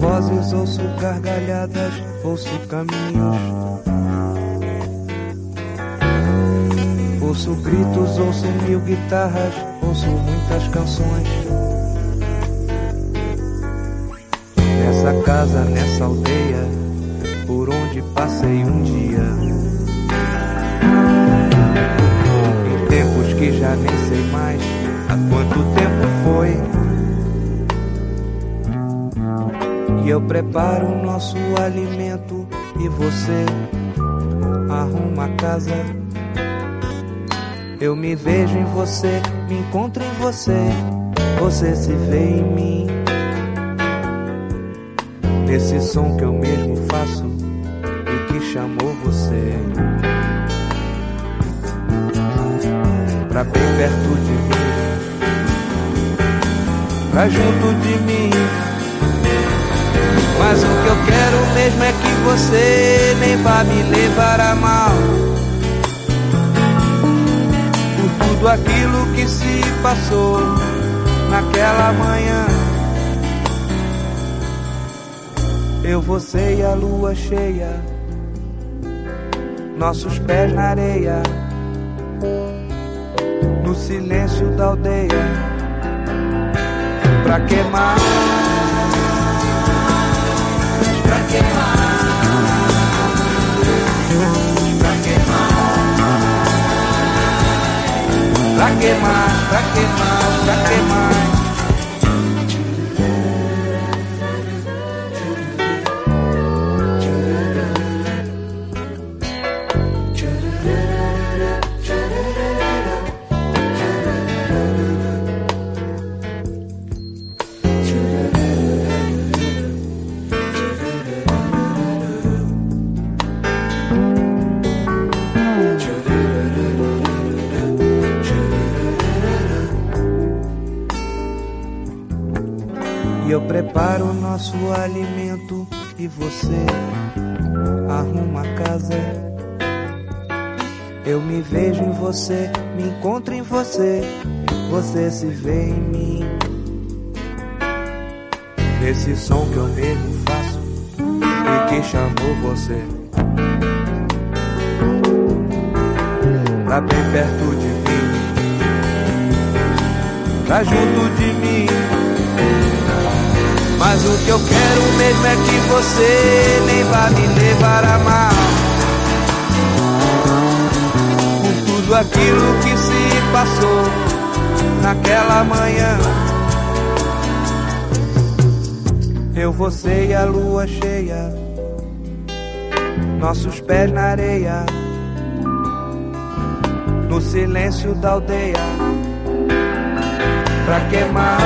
Vozes, ouço gargalhadas, ouço caminhos. Ouço gritos, ouço mil guitarras, ouço muitas canções. Nessa casa, nessa aldeia, por onde passei um dia. Em tempos que já nem sei mais há quanto tempo foi. Eu preparo o nosso alimento e você arruma a casa. Eu me vejo em você, me encontro em você, você se vê em mim. Nesse som que eu mesmo faço e que chamou você. Pra bem perto de mim, pra junto de mim. Mas o que eu quero mesmo é que você nem vá me levar a mal. Por tudo aquilo que se passou naquela manhã. Eu, você e a lua cheia, nossos pés na areia, no silêncio da aldeia, pra queimar pra queimar, pra queimar, pra eu preparo o nosso alimento e você arruma a casa. Eu me vejo em você, me encontro em você, você se vê em mim. Nesse som que eu mesmo faço e que chamou você. Tá bem perto de mim, tá junto de mim. Mas o que eu quero mesmo é que você nem vá me levar a mal. Por tudo aquilo que se passou naquela manhã. Eu, você e a lua cheia, nossos pés na areia, no silêncio da aldeia, pra queimar